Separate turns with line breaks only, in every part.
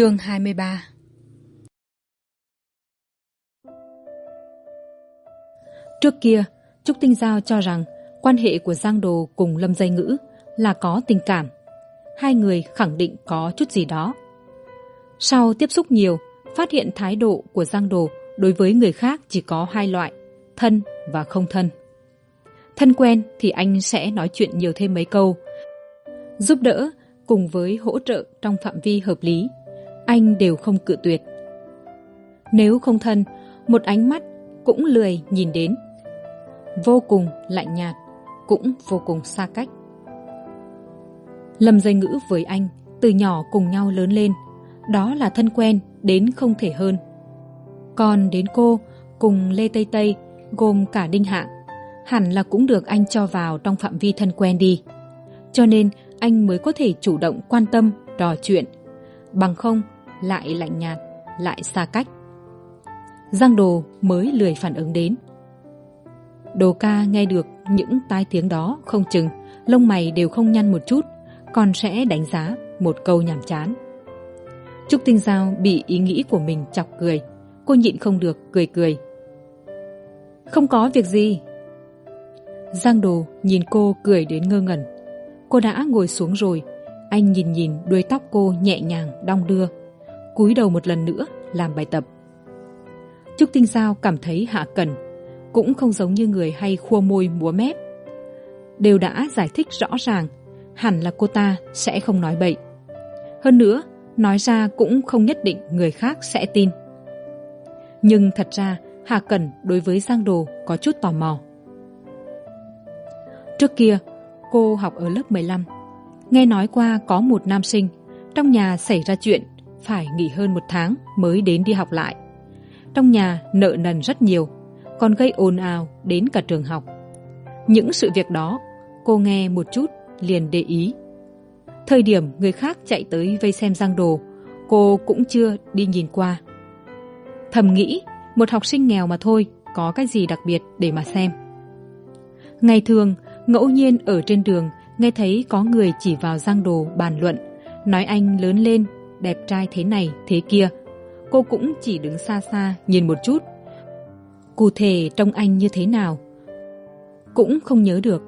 chương hai mươi ba. Trước kia, trúc tinh giao cho rằng quan hệ của giang đồ cùng lâm dây ngữ là có tình cảm. Hai người khẳng định có chút gì đó. Sau tiếp xúc nhiều, phát hiện thái độ của giang đồ đối với người khác chỉ có hai loại, thân và không thân. Thân quen thì anh sẽ nói chuyện nhiều thêm mấy câu, giúp đỡ cùng với hỗ trợ trong phạm vi hợp lý anh đều không cự tuyệt. Nếu không thân, một ánh mắt cũng lười nhìn đến. Vô cùng lạnh nhạt, cũng vô cùng xa cách. Lâm dây ngữ với anh từ nhỏ cùng nhau lớn lên, đó là thân quen đến không thể hơn. Còn đến cô cùng lê tây tây gồm cả đinh hạng hẳn là cũng được anh cho vào trong phạm vi thân quen đi. Cho nên anh mới có thể chủ động quan tâm, trò chuyện. Bằng không lại lạnh nhạt, lại xa cách. Giang đồ mới lười phản ứng đến. Đồ ca nghe được những tai tiếng đó không chừng, lông mày đều không nhăn một chút, còn sẽ đánh giá một câu nhàm chán. Trúc tinh giao bị ý nghĩ của mình chọc cười, cô nhịn không được cười cười. Không có việc gì. Giang đồ nhìn cô cười đến ngơ ngẩn. Cô đã ngồi xuống rồi, anh nhìn nhìn đuôi tóc cô nhẹ nhàng đong đưa cúi đầu một lần nữa, làm bài tập. Trúc tinh giao cảm thấy hạ cần, cũng không giống như người hay khua môi múa mép. Đều đã giải thích rõ ràng, hẳn là cô ta sẽ không nói bậy. Hơn nữa, nói ra cũng không nhất định người khác sẽ tin. Nhưng thật ra hà cần đối với giang đồ có chút tò mò. Trước kia, cô học ở lớp mười lăm. Nghe nói qua có một nam sinh, trong nhà xảy ra chuyện phải nghỉ hơn một tháng mới đến đi học lại. Trong nhà nợ nần rất nhiều, còn gây ồn ào đến cả trường học. Những sự việc đó, cô nghe một chút liền để ý. Thời điểm người khác chạy tới vây xem giang đồ, cô cũng chưa đi nhìn qua. Thầm nghĩ, một học sinh nghèo mà thôi, có cái gì đặc biệt để mà xem? Ngày thường, ngẫu nhiên ở trên đường, nghe thấy có người chỉ vào giang đồ bàn luận, nói anh lớn lên đẹp trai thế này, thế kia. Cô cũng chỉ đứng xa xa, nhìn một chút. Cụ thể trông anh như thế nào? Cũng không nhớ được.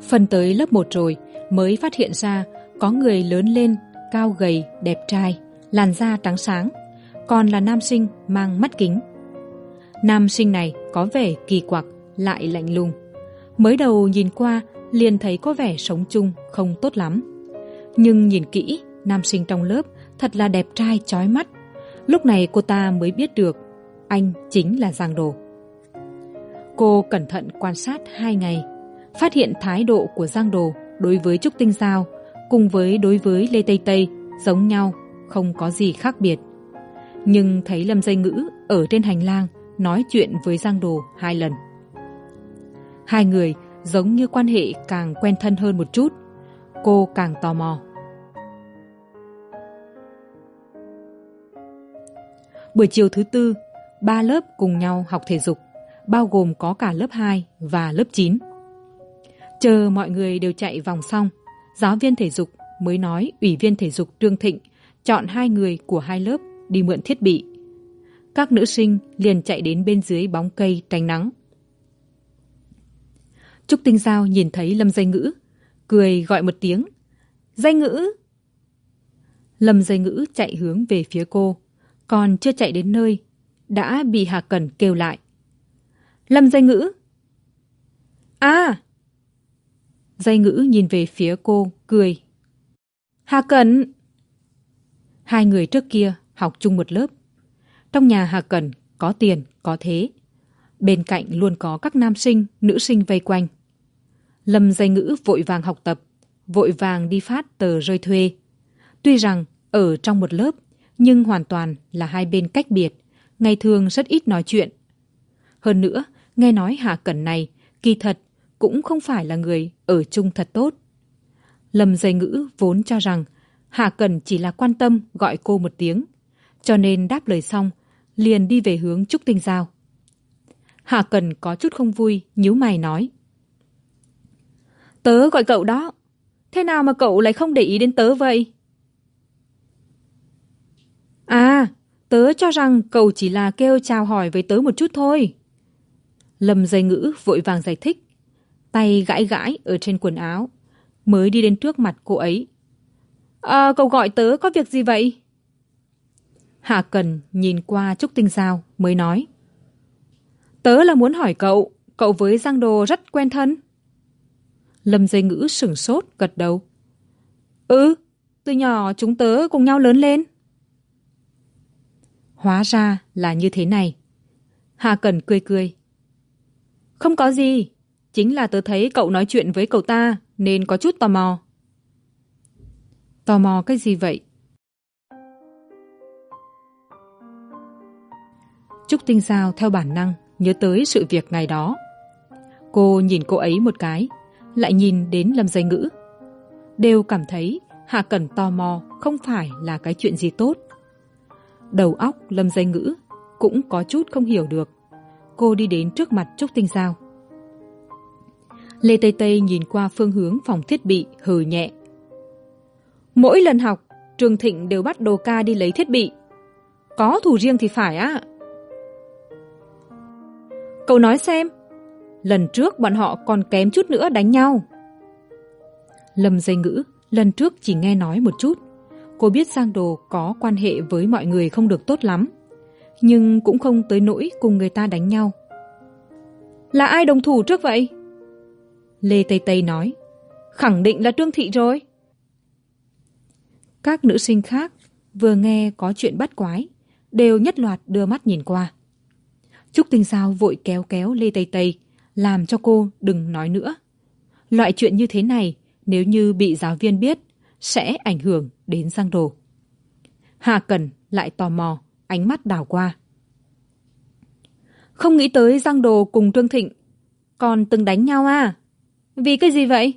Phần tới lớp một rồi, mới phát hiện ra có người lớn lên, cao gầy, đẹp trai, làn da trắng sáng. Còn là nam sinh mang mắt kính. Nam sinh này có vẻ kỳ quặc, lại lạnh lùng. Mới đầu nhìn qua, liền thấy có vẻ sống chung, không tốt lắm. Nhưng nhìn kỹ nam sinh trong lớp thật là đẹp trai trói mắt. Lúc này cô ta mới biết được anh chính là giang đồ. Cô cẩn thận quan sát hai ngày, phát hiện thái độ của giang đồ đối với trúc tinh giao cùng với đối với lê tây tây giống nhau, không có gì khác biệt. Nhưng thấy lâm dây ngữ ở trên hành lang nói chuyện với giang đồ hai lần. Hai người giống như quan hệ càng quen thân hơn một chút, cô càng tò mò. Buổi chiều thứ tư, ba lớp cùng nhau học thể dục, bao gồm có cả lớp hai và lớp chín. Chờ mọi người đều chạy vòng xong, giáo viên thể dục mới nói ủy viên thể dục trương thịnh chọn hai người của hai lớp đi mượn thiết bị. Các nữ sinh liền chạy đến bên dưới bóng cây tránh nắng. Trúc tinh giao nhìn thấy lâm dây ngữ, cười gọi một tiếng dây ngữ! Lâm dây ngữ chạy hướng về phía cô còn chưa chạy đến nơi, đã bị hà Cần kêu lại. Lâm dây ngữ. À dây ngữ nhìn về phía cô, cười. Hà Cần hai người trước kia học chung một lớp. Trong nhà hà Cần có tiền, có thế. Bên cạnh luôn có các nam sinh, nữ sinh vây quanh. Lâm dây ngữ vội vàng học tập, vội vàng đi phát tờ rơi thuê. Tuy rằng ở trong một lớp nhưng hoàn toàn là hai bên cách biệt, ngày thường rất ít nói chuyện. Hơn nữa, nghe nói hà cẩn này kỳ thật cũng không phải là người ở chung thật tốt. Lâm dây ngữ vốn cho rằng hà cẩn chỉ là quan tâm gọi cô một tiếng, cho nên đáp lời xong, liền đi về hướng trúc tinh giao. Hà cần có chút không vui, nhíu mày nói, tớ gọi cậu đó, thế nào mà cậu lại không để ý đến tớ vậy? Tớ cho rằng cậu chỉ là kêu chào hỏi với tớ một chút thôi. Lâm dây ngữ vội vàng giải thích. Tay gãi gãi ở trên quần áo mới đi đến trước mặt cô ấy. À, cậu gọi tớ có việc gì vậy? Hạ cần nhìn qua trúc tinh giao mới nói. Tớ là muốn hỏi cậu cậu với giang đồ rất quen thân? Lâm dây ngữ sửng sốt gật đầu. Ừ từ nhỏ chúng tớ cùng nhau lớn lên hóa ra là như thế này. Hà cần cười cười. Không có gì, chính là tớ thấy cậu nói chuyện với cậu ta nên có chút tò mò. Tò mò cái gì vậy? Trúc tinh giao theo bản năng nhớ tới sự việc ngày đó. Cô nhìn cô ấy một cái, lại nhìn đến lâm dây ngữ. Đều cảm thấy hạ cần tò mò không phải là cái chuyện gì tốt đầu óc lâm dây ngữ cũng có chút không hiểu được. Cô đi đến trước mặt trúc tinh giao. Lê tây tây nhìn qua phương hướng phòng thiết bị, hừ nhẹ. Mỗi lần học, trường thịnh đều bắt đồ ca đi lấy thiết bị. Có thù riêng thì phải á. Cậu nói xem, lần trước bọn họ còn kém chút nữa đánh nhau. Lâm dây ngữ lần trước chỉ nghe nói một chút cô biết giang đồ có quan hệ với mọi người không được tốt lắm, nhưng cũng không tới nỗi cùng người ta đánh nhau. Là ai đồng thủ trước vậy? Lê tây tây nói, khẳng định là trương thị rồi. Các nữ sinh khác vừa nghe có chuyện bắt quái, đều nhất loạt đưa mắt nhìn qua. Trúc tinh sao vội kéo kéo lê tây tây, làm cho cô đừng nói nữa. Loại chuyện như thế này, nếu như bị giáo viên biết sẽ ảnh hưởng đến giang đồ. Hà cần lại tò mò, ánh mắt đảo qua. Không nghĩ tới giang đồ cùng trương thịnh, còn từng đánh nhau à? Vì cái gì vậy?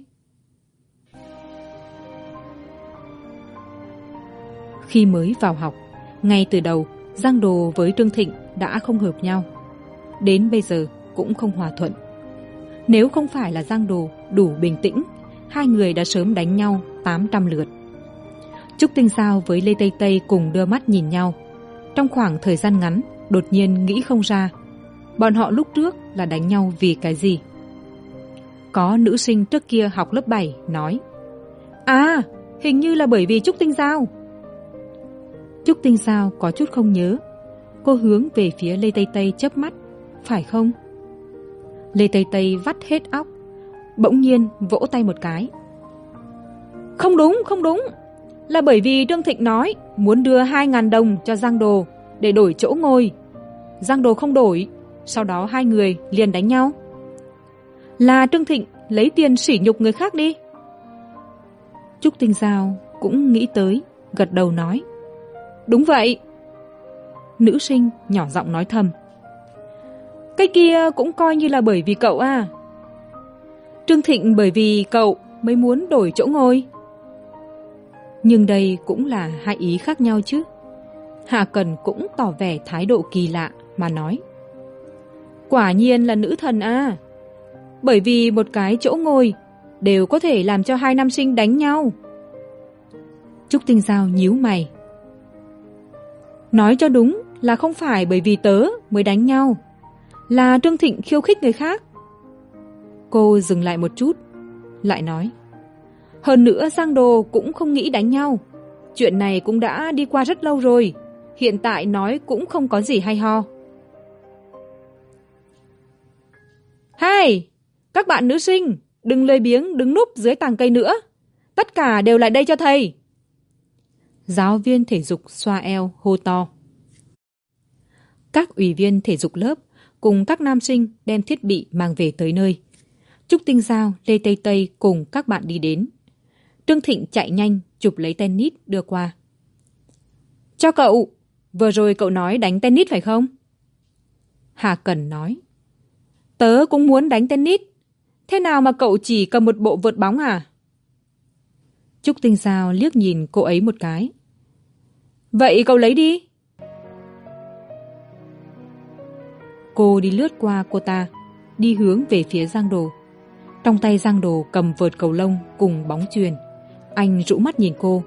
Khi mới vào học, ngay từ đầu, giang đồ với trương thịnh đã không hợp nhau. Đến bây giờ cũng không hòa thuận. Nếu không phải là giang đồ đủ bình tĩnh hai người đã sớm đánh nhau tám trăm lượt. Trúc tinh sao với lê tây tây cùng đưa mắt nhìn nhau. Trong khoảng thời gian ngắn, đột nhiên nghĩ không ra, bọn họ lúc trước là đánh nhau vì cái gì? Có nữ sinh trước kia học lớp bảy nói à hình như là bởi vì trúc tinh giao. Trúc tinh giao có chút không nhớ. Cô hướng về phía lê tây tây chớp mắt, phải không? Lê tây tây vắt hết óc bỗng nhiên vỗ tay một cái. Không đúng không đúng. Là bởi vì trương thịnh nói muốn đưa hai ngàn đồng cho giang đồ để đổi chỗ ngồi. Giang đồ không đổi, sau đó hai người liền đánh nhau. Là trương thịnh lấy tiền sỉ nhục người khác đi. Trúc tinh giao cũng nghĩ tới, gật đầu nói, đúng vậy. Nữ sinh nhỏ giọng nói thầm, cái kia cũng coi như là bởi vì cậu à trương thịnh bởi vì cậu mới muốn đổi chỗ ngồi. Nhưng đây cũng là hai ý khác nhau chứ. Hạ cần cũng tỏ vẻ thái độ kỳ lạ mà nói, quả nhiên là nữ thần à bởi vì một cái chỗ ngồi đều có thể làm cho hai nam sinh đánh nhau. Trúc tinh giao nhíu mày. Nói cho đúng là không phải bởi vì tớ mới đánh nhau, là trương thịnh khiêu khích người khác cô dừng lại một chút, lại nói, hơn nữa giang đồ cũng không nghĩ đánh nhau. Chuyện này cũng đã đi qua rất lâu rồi, hiện tại nói cũng không có gì hay ho. Hai các bạn nữ sinh, đừng lười biếng, đứng núp dưới tàng cây nữa. Tất cả đều lại đây cho thầy. Giáo viên thể dục xoa eo hô to. Các ủy viên thể dục lớp cùng các nam sinh đem thiết bị mang về tới nơi trúc tinh giao, lê tây tây cùng các bạn đi đến. Trương thịnh chạy nhanh, chụp lấy tennis, đưa qua. Cho cậu, vừa rồi cậu nói đánh tennis phải không? Hà cần nói. Tớ cũng muốn đánh tennis. Thế nào mà cậu chỉ cầm một bộ vượt bóng à? Trúc tinh giao liếc nhìn cô ấy một cái. Vậy cậu lấy đi. Cô đi lướt qua cô ta, đi hướng về phía giang đồ trong tay giang đồ cầm vợt cầu lông cùng bóng chuyền. Anh rũ mắt nhìn cô.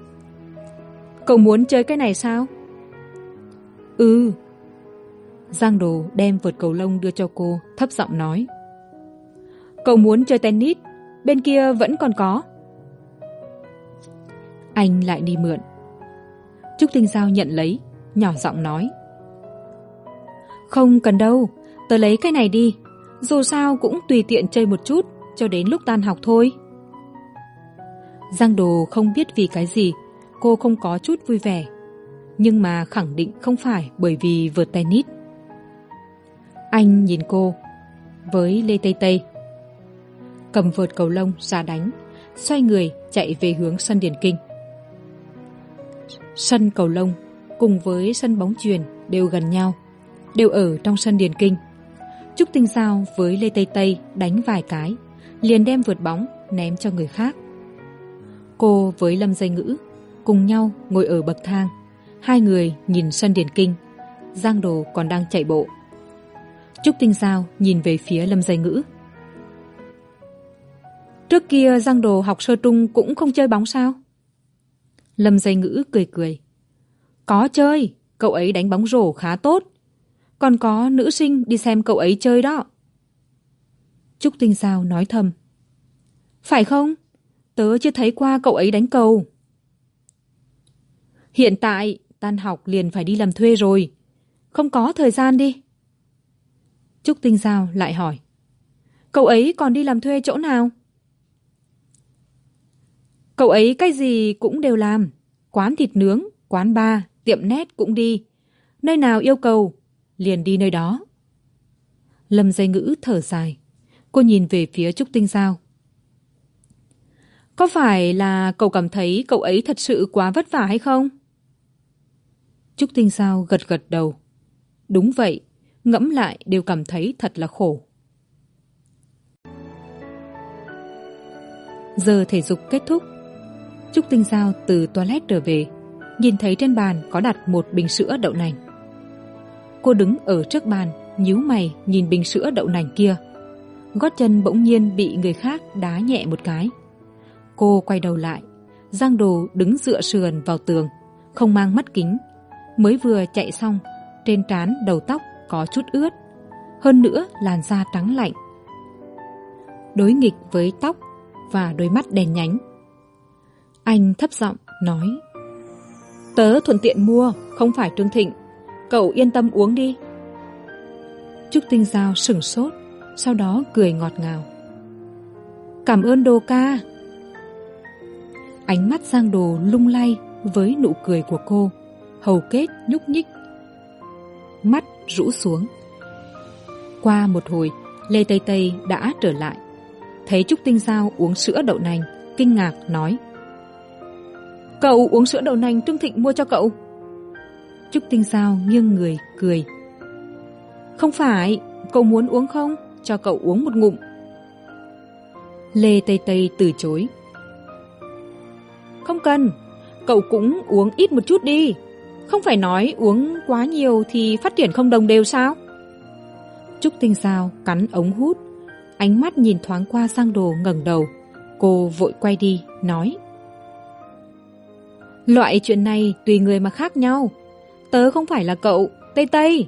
Cậu muốn chơi cái này sao? Ừ. Giang đồ đem vợt cầu lông đưa cho cô, thấp giọng nói. Cậu muốn chơi tennis, bên kia vẫn còn có. Anh lại đi mượn. Trúc tinh giao nhận lấy, nhỏ giọng nói. Không cần đâu, tớ lấy cái này đi. Dù sao cũng tùy tiện chơi một chút cho đến lúc tan học thôi. Giang đồ không biết vì cái gì, cô không có chút vui vẻ, nhưng mà khẳng định không phải bởi vì vượt tennis anh nhìn cô, với lê tây tây. Cầm vợt cầu lông ra đánh, xoay người chạy về hướng sân điền kinh. Sân cầu lông cùng với sân bóng chuyền đều gần nhau, đều ở trong sân điền kinh. Trúc tinh giao với lê tây tây đánh vài cái liền đem vượt bóng ném cho người khác. Cô với lâm dây ngữ cùng nhau ngồi ở bậc thang. Hai người nhìn sân điển kinh. Giang đồ còn đang chạy bộ. Trúc tinh giao nhìn về phía lâm dây ngữ. Trước kia giang đồ học sơ trung cũng không chơi bóng sao? Lâm dây ngữ cười cười. Có chơi, cậu ấy đánh bóng rổ khá tốt. Còn có nữ sinh đi xem cậu ấy chơi đó trúc tinh giao nói thầm. Phải không? Tớ chưa thấy qua cậu ấy đánh cầu. Hiện tại, tan học liền phải đi làm thuê rồi. Không có thời gian đi. Trúc tinh giao lại hỏi. Cậu ấy còn đi làm thuê chỗ nào? Cậu ấy cái gì cũng đều làm. Quán thịt nướng, quán bar, tiệm nét cũng đi. Nơi nào yêu cầu, liền đi nơi đó. Lâm dây ngữ thở dài cô nhìn về phía trúc tinh giao. Có phải là cậu cảm thấy cậu ấy thật sự quá vất vả hay không? Trúc tinh giao gật gật đầu. Đúng vậy, ngẫm lại đều cảm thấy thật là khổ. Giờ thể dục kết thúc, trúc tinh giao từ toilet trở về, nhìn thấy trên bàn có đặt một bình sữa đậu nành. Cô đứng ở trước bàn, nhíu mày nhìn bình sữa đậu nành kia gót chân bỗng nhiên bị người khác đá nhẹ một cái. Cô quay đầu lại, giang đồ đứng dựa sườn vào tường, không mang mắt kính. Mới vừa chạy xong, trên trán đầu tóc có chút ướt. Hơn nữa làn da trắng lạnh. Đối nghịch với tóc và đôi mắt đèn nhánh. Anh thấp giọng nói, tớ thuận tiện mua, không phải trương thịnh. Cậu yên tâm uống đi. Trúc tinh giao sửng sốt sau đó cười ngọt ngào. Cảm ơn đồ ca. Ánh mắt giang đồ lung lay với nụ cười của cô, hầu kết nhúc nhích, mắt rũ xuống. Qua một hồi, lê tây tây đã trở lại. Thấy trúc tinh giao uống sữa đậu nành, kinh ngạc nói, cậu uống sữa đậu nành trương thịnh mua cho cậu. Trúc tinh giao nghiêng người, cười, không phải, cậu muốn uống không? Cho cậu uống một ngụm. Lê tây tây từ chối. Không cần, cậu cũng uống ít một chút đi. Không phải nói uống quá nhiều thì phát triển không đồng đều sao? Trúc tinh giao cắn ống hút, ánh mắt nhìn thoáng qua sang đồ ngẩng đầu. Cô vội quay đi, nói. Loại chuyện này tùy người mà khác nhau. Tớ không phải là cậu, tây tây.